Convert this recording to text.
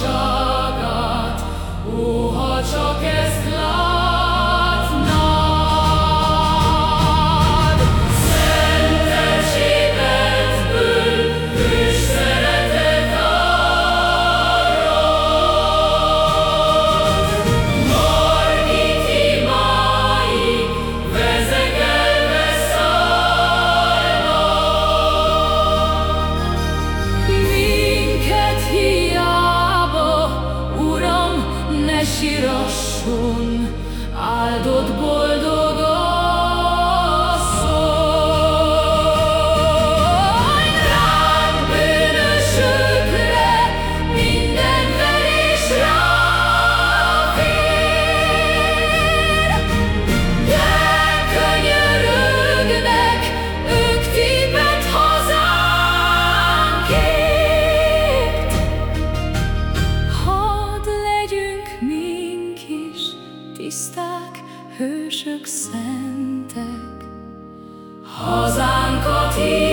shine. napon áldott boldog. szentek, hazánkat így.